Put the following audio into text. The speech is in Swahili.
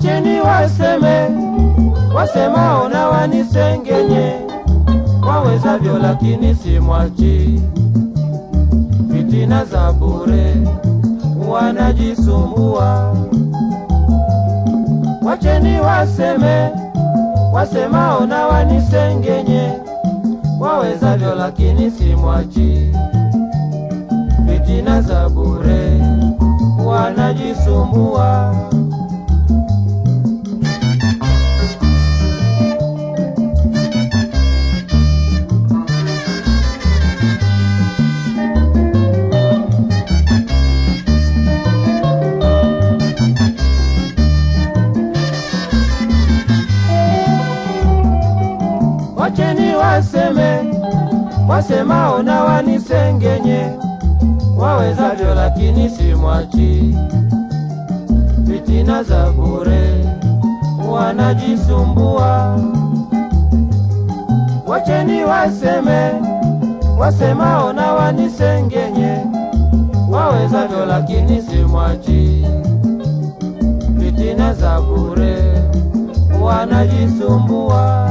wacheni waseme, wasemao na wanisengenye, wawezavyo lakini simwachi. Fitina za bure wanajisumbua, wacheni waseme, wasemao na wanisengenye, wawezavyo lakini simwachi. Fitina za bure wanajisumbua. Wasemao na wanisengenye, wawezavyo lakini simwachi. Fitina za bure wanajisumbua. Wacheni waseme, wasemao na wanisengenye, wawezavyo lakini simwachi. Fitina za bure wanajisumbua.